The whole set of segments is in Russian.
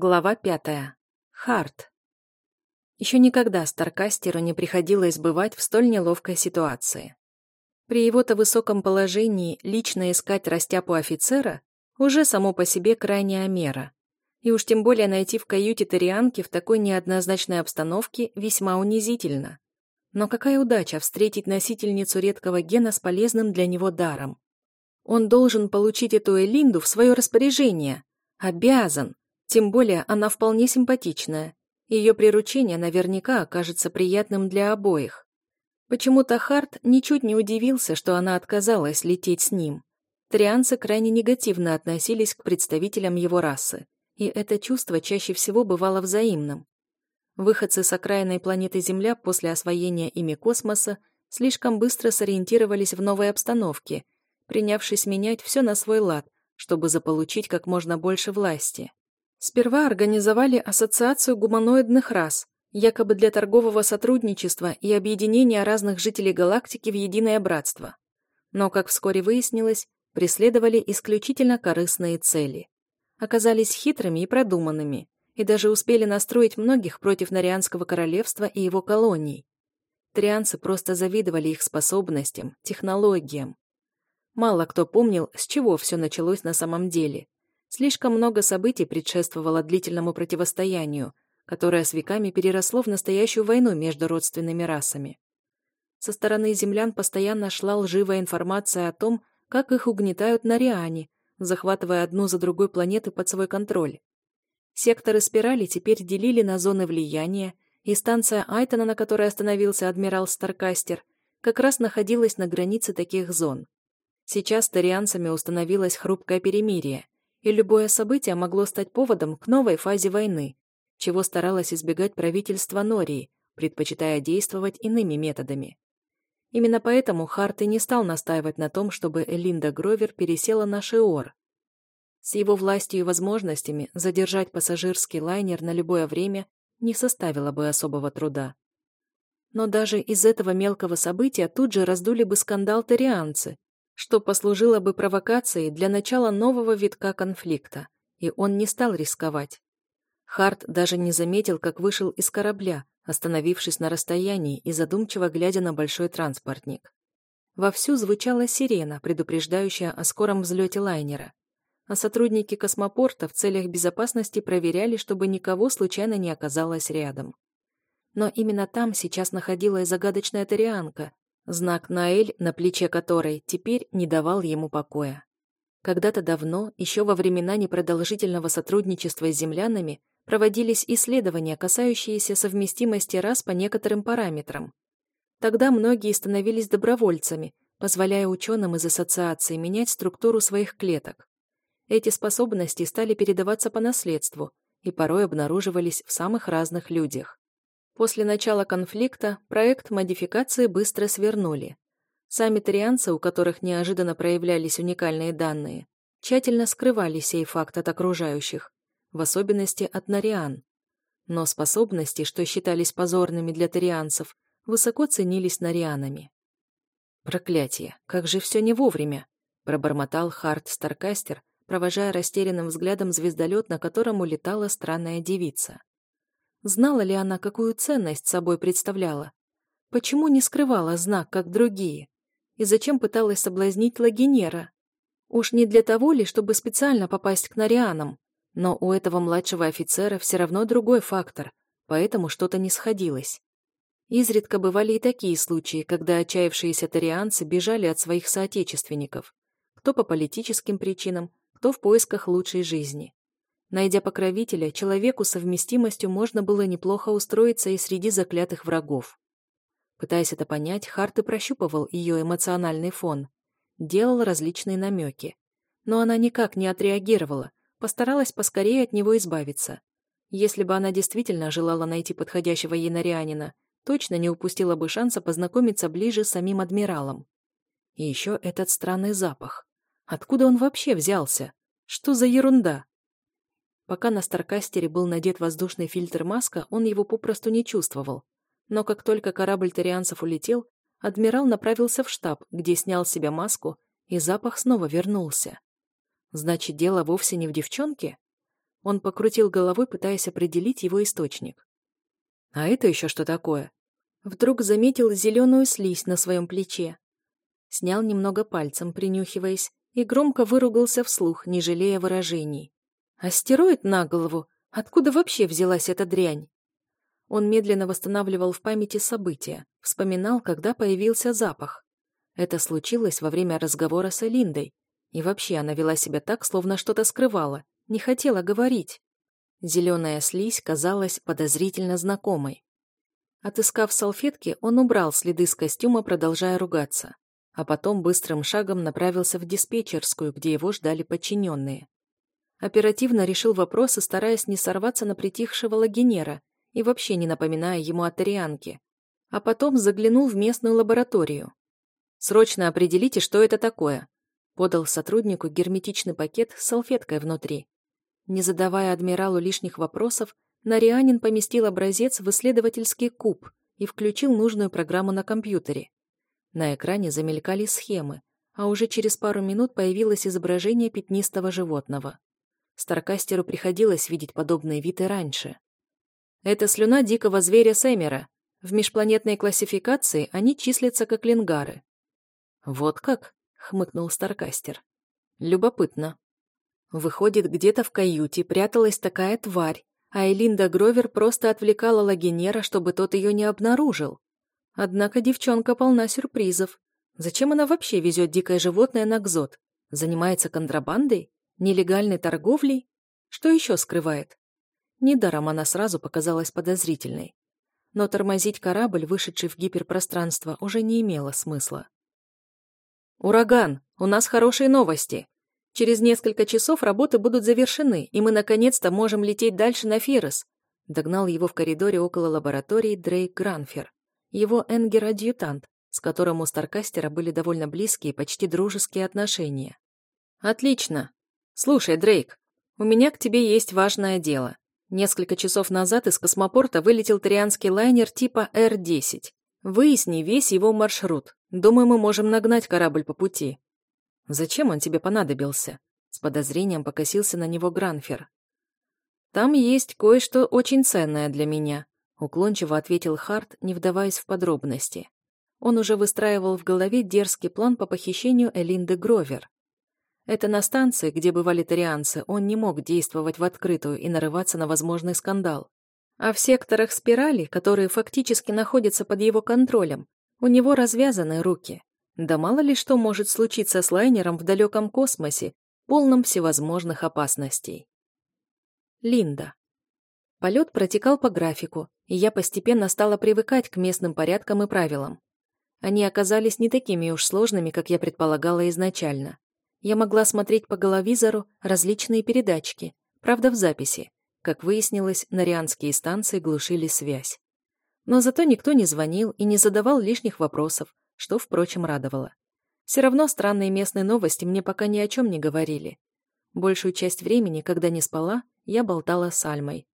Глава пятая. Харт. Еще никогда Старкастеру не приходилось бывать в столь неловкой ситуации. При его-то высоком положении лично искать растяпу офицера уже само по себе крайняя мера. И уж тем более найти в каюте Тарианки в такой неоднозначной обстановке весьма унизительно. Но какая удача встретить носительницу редкого гена с полезным для него даром. Он должен получить эту Элинду в свое распоряжение. Обязан. Тем более она вполне симпатичная. Ее приручение наверняка окажется приятным для обоих. Почему-то Харт ничуть не удивился, что она отказалась лететь с ним. Трианцы крайне негативно относились к представителям его расы, и это чувство чаще всего бывало взаимным. Выходцы с окраинной планеты Земля после освоения ими космоса слишком быстро сориентировались в новой обстановке, принявшись менять все на свой лад, чтобы заполучить как можно больше власти. Сперва организовали ассоциацию гуманоидных рас, якобы для торгового сотрудничества и объединения разных жителей галактики в единое братство. Но, как вскоре выяснилось, преследовали исключительно корыстные цели. Оказались хитрыми и продуманными, и даже успели настроить многих против Нарианского королевства и его колоний. Трианцы просто завидовали их способностям, технологиям. Мало кто помнил, с чего все началось на самом деле – Слишком много событий предшествовало длительному противостоянию, которое с веками переросло в настоящую войну между родственными расами. Со стороны землян постоянно шла лживая информация о том, как их угнетают на Риане, захватывая одну за другой планеты под свой контроль. Секторы спирали теперь делили на зоны влияния, и станция Айтона, на которой остановился адмирал Старкастер, как раз находилась на границе таких зон. Сейчас тарианцами установилось хрупкое перемирие – и любое событие могло стать поводом к новой фазе войны, чего старалось избегать правительство Нории, предпочитая действовать иными методами. Именно поэтому Харт и не стал настаивать на том, чтобы Элинда Гровер пересела на Шиор. С его властью и возможностями задержать пассажирский лайнер на любое время не составило бы особого труда. Но даже из этого мелкого события тут же раздули бы скандал тарианцы, что послужило бы провокацией для начала нового витка конфликта, и он не стал рисковать. Харт даже не заметил, как вышел из корабля, остановившись на расстоянии и задумчиво глядя на большой транспортник. Вовсю звучала сирена, предупреждающая о скором взлете лайнера, а сотрудники космопорта в целях безопасности проверяли, чтобы никого случайно не оказалось рядом. Но именно там сейчас находилась загадочная тарианка, Знак Наэль, на плече которой теперь не давал ему покоя. Когда-то давно, еще во времена непродолжительного сотрудничества с землянами, проводились исследования, касающиеся совместимости рас по некоторым параметрам. Тогда многие становились добровольцами, позволяя ученым из ассоциации менять структуру своих клеток. Эти способности стали передаваться по наследству и порой обнаруживались в самых разных людях. После начала конфликта проект модификации быстро свернули. Сами тарианцы, у которых неожиданно проявлялись уникальные данные, тщательно скрывали сей факт от окружающих, в особенности от нариан. Но способности, что считались позорными для тарианцев, высоко ценились нарианами. «Проклятие! Как же все не вовремя!» – пробормотал Харт Старкастер, провожая растерянным взглядом звездолет, на котором улетала странная девица. Знала ли она, какую ценность собой представляла? Почему не скрывала знак, как другие? И зачем пыталась соблазнить Лагинера? Уж не для того ли, чтобы специально попасть к Нарианам? Но у этого младшего офицера все равно другой фактор, поэтому что-то не сходилось. Изредка бывали и такие случаи, когда отчаявшиеся тарианцы бежали от своих соотечественников, кто по политическим причинам, кто в поисках лучшей жизни. Найдя покровителя, человеку совместимостью можно было неплохо устроиться и среди заклятых врагов. Пытаясь это понять, Харт и прощупывал ее эмоциональный фон. Делал различные намеки. Но она никак не отреагировала, постаралась поскорее от него избавиться. Если бы она действительно желала найти подходящего ей нарианина, точно не упустила бы шанса познакомиться ближе с самим адмиралом. И еще этот странный запах. Откуда он вообще взялся? Что за ерунда? Пока на Старкастере был надет воздушный фильтр маска, он его попросту не чувствовал. Но как только корабль тарианцев улетел, адмирал направился в штаб, где снял с себя маску, и запах снова вернулся. Значит, дело вовсе не в девчонке? Он покрутил головой, пытаясь определить его источник. «А это еще что такое?» Вдруг заметил зеленую слизь на своем плече. Снял немного пальцем, принюхиваясь, и громко выругался вслух, не жалея выражений. «Астероид на голову? Откуда вообще взялась эта дрянь?» Он медленно восстанавливал в памяти события, вспоминал, когда появился запах. Это случилось во время разговора с Элиндой, и вообще она вела себя так, словно что-то скрывала, не хотела говорить. Зеленая слизь казалась подозрительно знакомой. Отыскав салфетки, он убрал следы с костюма, продолжая ругаться. А потом быстрым шагом направился в диспетчерскую, где его ждали подчиненные. Оперативно решил вопросы, стараясь не сорваться на притихшего лагенера и вообще не напоминая ему о Тарианке. А потом заглянул в местную лабораторию. «Срочно определите, что это такое», подал сотруднику герметичный пакет с салфеткой внутри. Не задавая адмиралу лишних вопросов, Нарианин поместил образец в исследовательский куб и включил нужную программу на компьютере. На экране замелькали схемы, а уже через пару минут появилось изображение пятнистого животного. Старкастеру приходилось видеть подобные виды раньше. Это слюна дикого зверя Сэмера. В межпланетной классификации они числятся как лингары. «Вот как?» — хмыкнул Старкастер. «Любопытно. Выходит, где-то в каюте пряталась такая тварь, а Элинда Гровер просто отвлекала Лагенера, чтобы тот ее не обнаружил. Однако девчонка полна сюрпризов. Зачем она вообще везет дикое животное на Кзот? Занимается контрабандой? Нелегальной торговлей? Что еще скрывает? Недаром она сразу показалась подозрительной. Но тормозить корабль, вышедший в гиперпространство, уже не имело смысла. «Ураган, у нас хорошие новости!» Через несколько часов работы будут завершены, и мы наконец-то можем лететь дальше на Фирос. Догнал его в коридоре около лаборатории Дрейк Гранфер, его энгер-адъютант, с которым у Старкастера были довольно близкие, почти дружеские отношения. «Отлично. Слушай, Дрейк, у меня к тебе есть важное дело. Несколько часов назад из космопорта вылетел тарианский лайнер типа Р-10. Выясни весь его маршрут. Думаю, мы можем нагнать корабль по пути. «Зачем он тебе понадобился?» С подозрением покосился на него Гранфер. «Там есть кое-что очень ценное для меня», уклончиво ответил Харт, не вдаваясь в подробности. Он уже выстраивал в голове дерзкий план по похищению Элинды Гровер. Это на станции, где бывали тарианцы, он не мог действовать в открытую и нарываться на возможный скандал. А в секторах спирали, которые фактически находятся под его контролем, у него развязаны руки. Да мало ли что может случиться с лайнером в далеком космосе, полном всевозможных опасностей. Линда. Полет протекал по графику, и я постепенно стала привыкать к местным порядкам и правилам. Они оказались не такими уж сложными, как я предполагала изначально. Я могла смотреть по головизору различные передачки, правда в записи. Как выяснилось, нарианские станции глушили связь. Но зато никто не звонил и не задавал лишних вопросов, что, впрочем, радовало. Все равно странные местные новости мне пока ни о чем не говорили. Большую часть времени, когда не спала, я болтала с Альмой.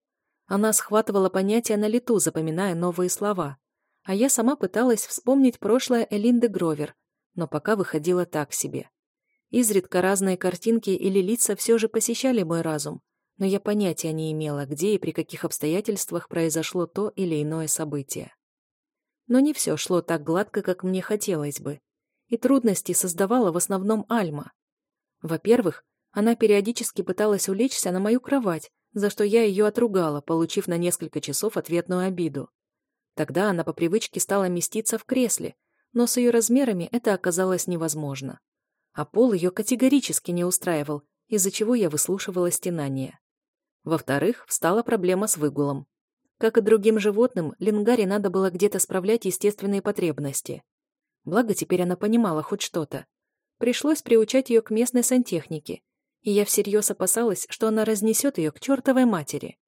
Она схватывала понятия на лету, запоминая новые слова. А я сама пыталась вспомнить прошлое Элинды Гровер, но пока выходила так себе. Изредка разные картинки или лица все же посещали мой разум, но я понятия не имела, где и при каких обстоятельствах произошло то или иное событие. Но не все шло так гладко, как мне хотелось бы. И трудности создавала в основном Альма. Во-первых, она периодически пыталась улечься на мою кровать, за что я ее отругала, получив на несколько часов ответную обиду. Тогда она по привычке стала меститься в кресле, но с ее размерами это оказалось невозможно. А пол ее категорически не устраивал, из-за чего я выслушивала стенания. Во-вторых, встала проблема с выгулом. Как и другим животным, Лингаре надо было где-то справлять естественные потребности. Благо, теперь она понимала хоть что-то. Пришлось приучать ее к местной сантехнике, и я всерьез опасалась, что она разнесет ее к чертовой матери.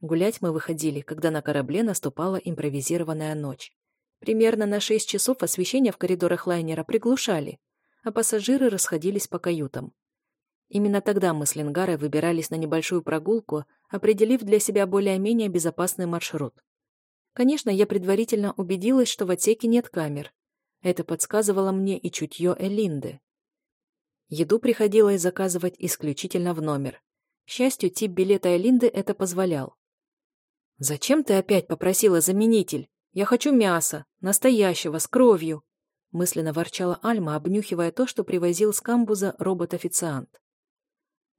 Гулять мы выходили, когда на корабле наступала импровизированная ночь. Примерно на шесть часов освещение в коридорах лайнера приглушали, а пассажиры расходились по каютам. Именно тогда мы с Лингарой выбирались на небольшую прогулку, определив для себя более-менее безопасный маршрут. Конечно, я предварительно убедилась, что в отсеке нет камер. Это подсказывало мне и чутье Элинды. Еду приходилось заказывать исключительно в номер. К счастью, тип билета Элинды это позволял. «Зачем ты опять попросила заменитель? Я хочу мяса, настоящего, с кровью!» Мысленно ворчала Альма, обнюхивая то, что привозил с камбуза робот-официант.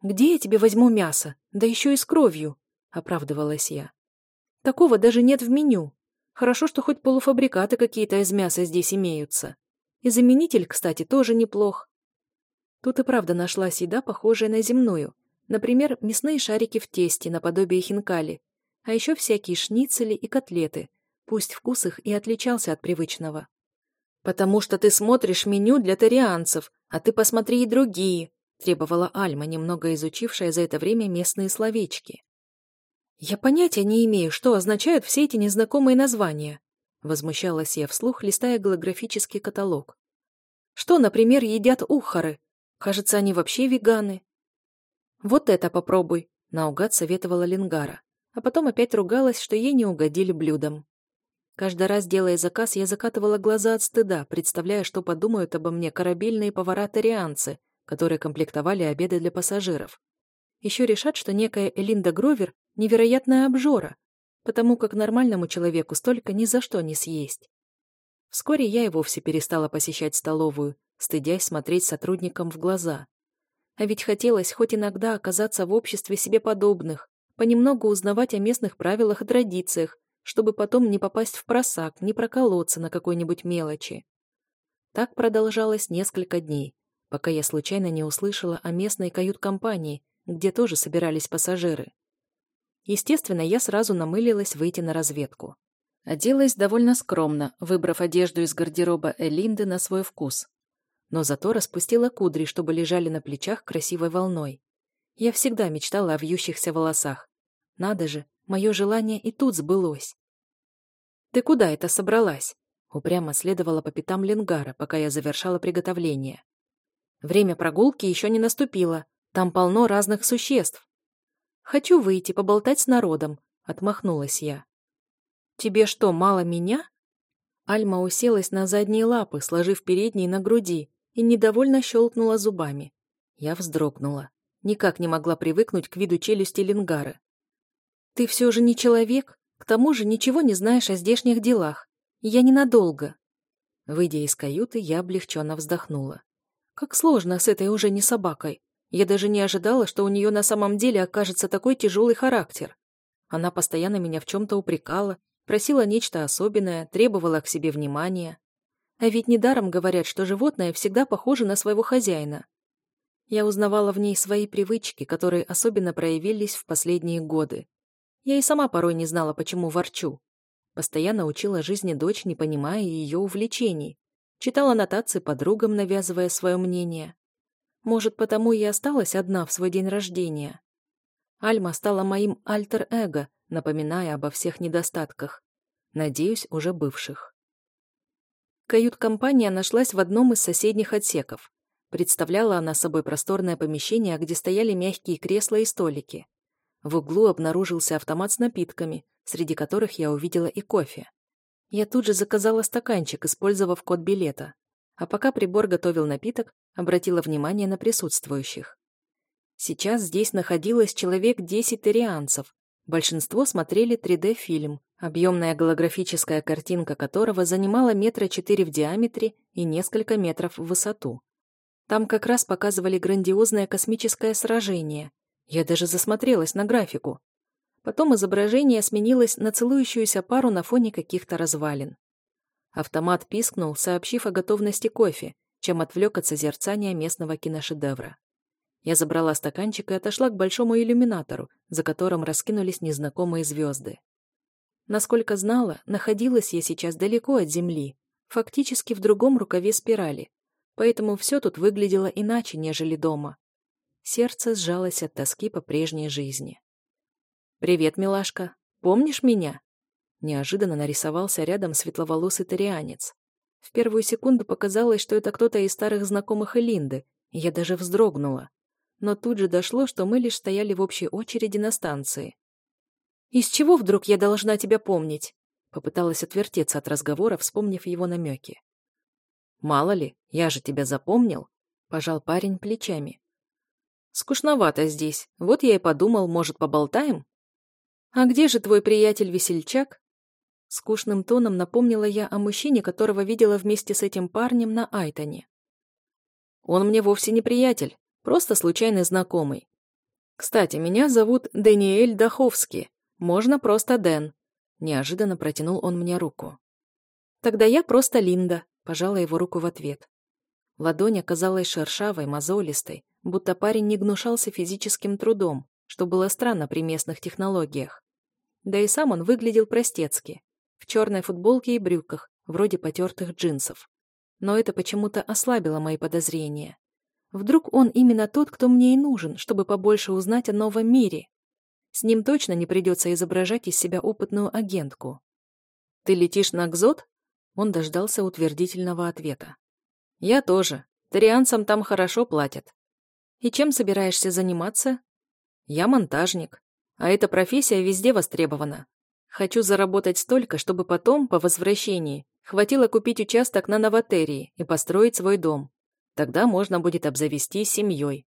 «Где я тебе возьму мясо? Да еще и с кровью!» — оправдывалась я. «Такого даже нет в меню. Хорошо, что хоть полуфабрикаты какие-то из мяса здесь имеются. И заменитель, кстати, тоже неплох. Тут и правда нашлась еда, похожая на земную. Например, мясные шарики в тесте, наподобие хинкали. А еще всякие шницели и котлеты. Пусть вкус их и отличался от привычного. «Потому что ты смотришь меню для тарианцев, а ты посмотри и другие», требовала Альма, немного изучившая за это время местные словечки. «Я понятия не имею, что означают все эти незнакомые названия», возмущалась я вслух, листая голографический каталог. «Что, например, едят ухары? Кажется, они вообще веганы». «Вот это попробуй», наугад советовала Лингара, а потом опять ругалась, что ей не угодили блюдом. Каждый раз, делая заказ, я закатывала глаза от стыда, представляя, что подумают обо мне корабельные повара-тарианцы, которые комплектовали обеды для пассажиров. Еще решат, что некая Элинда Гровер – невероятная обжора, потому как нормальному человеку столько ни за что не съесть. Вскоре я и вовсе перестала посещать столовую, стыдясь смотреть сотрудникам в глаза. А ведь хотелось хоть иногда оказаться в обществе себе подобных, понемногу узнавать о местных правилах и традициях, чтобы потом не попасть в просак, не проколоться на какой-нибудь мелочи. Так продолжалось несколько дней, пока я случайно не услышала о местной кают-компании, где тоже собирались пассажиры. Естественно, я сразу намылилась выйти на разведку. Оделась довольно скромно, выбрав одежду из гардероба Элинды на свой вкус. Но зато распустила кудри, чтобы лежали на плечах красивой волной. Я всегда мечтала о вьющихся волосах. Надо же, мое желание и тут сбылось. «Ты куда это собралась?» Упрямо следовала по пятам Ленгара, пока я завершала приготовление. «Время прогулки еще не наступило, там полно разных существ. Хочу выйти, поболтать с народом, отмахнулась я. Тебе что, мало меня? Альма уселась на задние лапы, сложив передние на груди, и недовольно щелкнула зубами. Я вздрогнула. Никак не могла привыкнуть к виду челюсти Ленгары. «Ты все же не человек, к тому же ничего не знаешь о здешних делах. Я ненадолго». Выйдя из каюты, я облегченно вздохнула. Как сложно с этой уже не собакой. Я даже не ожидала, что у нее на самом деле окажется такой тяжелый характер. Она постоянно меня в чем-то упрекала, просила нечто особенное, требовала к себе внимания. А ведь недаром говорят, что животное всегда похоже на своего хозяина. Я узнавала в ней свои привычки, которые особенно проявились в последние годы. Я и сама порой не знала, почему ворчу. Постоянно учила жизни дочь, не понимая ее увлечений. Читала нотации подругам, навязывая свое мнение. Может, потому и осталась одна в свой день рождения. Альма стала моим альтер-эго, напоминая обо всех недостатках. Надеюсь, уже бывших. Кают-компания нашлась в одном из соседних отсеков. Представляла она собой просторное помещение, где стояли мягкие кресла и столики. В углу обнаружился автомат с напитками, среди которых я увидела и кофе. Я тут же заказала стаканчик, использовав код билета. А пока прибор готовил напиток, обратила внимание на присутствующих. Сейчас здесь находилось человек 10 тарианцев. Большинство смотрели 3D-фильм, объемная голографическая картинка которого занимала метра четыре в диаметре и несколько метров в высоту. Там как раз показывали грандиозное космическое сражение. Я даже засмотрелась на графику. Потом изображение сменилось на целующуюся пару на фоне каких-то развалин. Автомат пискнул, сообщив о готовности кофе, чем отвлек от созерцания местного киношедевра. Я забрала стаканчик и отошла к большому иллюминатору, за которым раскинулись незнакомые звезды. Насколько знала, находилась я сейчас далеко от Земли, фактически в другом рукаве спирали, поэтому все тут выглядело иначе, нежели дома. Сердце сжалось от тоски по прежней жизни. «Привет, милашка. Помнишь меня?» Неожиданно нарисовался рядом светловолосый тарианец. В первую секунду показалось, что это кто-то из старых знакомых Элинды, и я даже вздрогнула. Но тут же дошло, что мы лишь стояли в общей очереди на станции. «Из чего вдруг я должна тебя помнить?» Попыталась отвертеться от разговора, вспомнив его намеки. «Мало ли, я же тебя запомнил», — пожал парень плечами. Скучновато здесь. Вот я и подумал, может, поболтаем? А где же твой приятель-весельчак? Скучным тоном напомнила я о мужчине, которого видела вместе с этим парнем на Айтоне. Он мне вовсе не приятель, просто случайный знакомый. Кстати, меня зовут Даниэль Даховский. Можно просто Дэн. Неожиданно протянул он мне руку. Тогда я просто Линда, пожала его руку в ответ. Ладонь оказалась шершавой, мозолистой, будто парень не гнушался физическим трудом, что было странно при местных технологиях. Да и сам он выглядел простецки, в черной футболке и брюках, вроде потертых джинсов. Но это почему-то ослабило мои подозрения. Вдруг он именно тот, кто мне и нужен, чтобы побольше узнать о новом мире. С ним точно не придется изображать из себя опытную агентку. «Ты летишь на Кзот?» Он дождался утвердительного ответа. «Я тоже. Тарианцам там хорошо платят. И чем собираешься заниматься? Я монтажник. А эта профессия везде востребована. Хочу заработать столько, чтобы потом, по возвращении, хватило купить участок на Новотерии и построить свой дом. Тогда можно будет обзавестись семьей.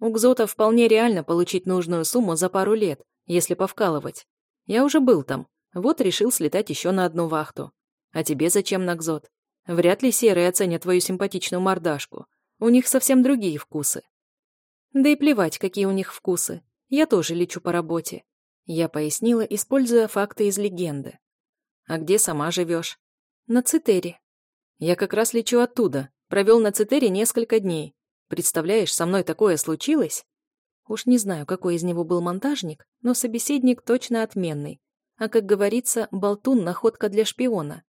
У Гзота вполне реально получить нужную сумму за пару лет, если повкалывать. Я уже был там, вот решил слетать еще на одну вахту. А тебе зачем на Гзот? Вряд ли серые оценят твою симпатичную мордашку. У них совсем другие вкусы. Да и плевать, какие у них вкусы. Я тоже лечу по работе. Я пояснила, используя факты из легенды. А где сама живешь? На Цитере. Я как раз лечу оттуда. Провел на Цитере несколько дней. Представляешь, со мной такое случилось? Уж не знаю, какой из него был монтажник, но собеседник точно отменный. А как говорится, болтун – находка для шпиона.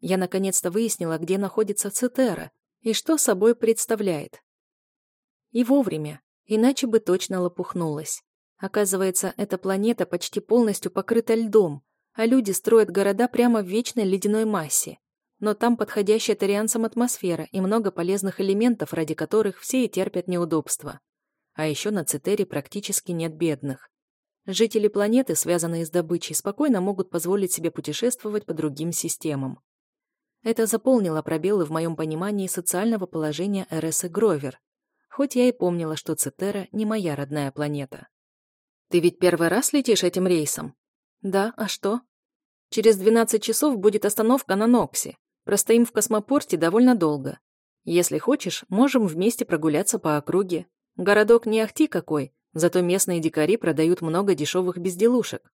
Я наконец-то выяснила, где находится Цитера и что собой представляет. И вовремя. Иначе бы точно лопухнулась. Оказывается, эта планета почти полностью покрыта льдом, а люди строят города прямо в вечной ледяной массе. Но там подходящая тарианцам атмосфера и много полезных элементов, ради которых все и терпят неудобства. А еще на Цитере практически нет бедных. Жители планеты, связанные с добычей, спокойно могут позволить себе путешествовать по другим системам. Это заполнило пробелы в моем понимании социального положения Эресы Гровер, хоть я и помнила, что Цитера не моя родная планета. «Ты ведь первый раз летишь этим рейсом?» «Да, а что?» «Через 12 часов будет остановка на Ноксе. Простоим в космопорте довольно долго. Если хочешь, можем вместе прогуляться по округе. Городок не ахти какой, зато местные дикари продают много дешевых безделушек».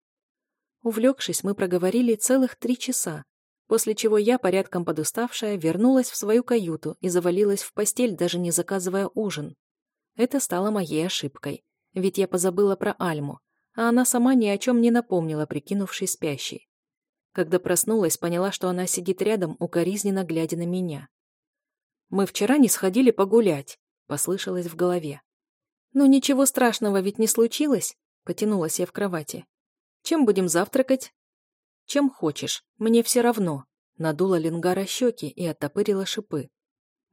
Увлекшись, мы проговорили целых три часа, после чего я, порядком подуставшая, вернулась в свою каюту и завалилась в постель, даже не заказывая ужин. Это стало моей ошибкой, ведь я позабыла про Альму, а она сама ни о чем не напомнила, прикинувшись спящей. Когда проснулась, поняла, что она сидит рядом, укоризненно глядя на меня. «Мы вчера не сходили погулять», — послышалось в голове. «Ну ничего страшного ведь не случилось», — потянулась я в кровати. «Чем будем завтракать?» «Чем хочешь, мне все равно», — надула Ленгара щеки и оттопырила шипы.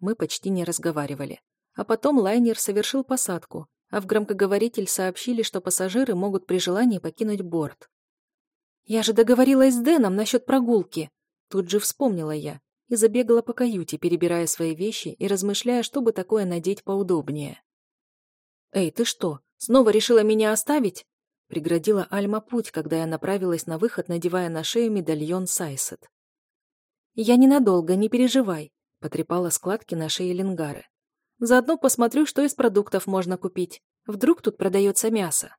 Мы почти не разговаривали. А потом лайнер совершил посадку, а в громкоговоритель сообщили, что пассажиры могут при желании покинуть борт. «Я же договорилась с Дэном насчет прогулки», — тут же вспомнила я и забегала по каюте, перебирая свои вещи и размышляя, чтобы такое надеть поудобнее. «Эй, ты что, снова решила меня оставить?» Преградила Альма путь, когда я направилась на выход, надевая на шею медальон Сайсет. «Я ненадолго, не переживай», — потрепала складки на шее Ленгары. «Заодно посмотрю, что из продуктов можно купить. Вдруг тут продается мясо».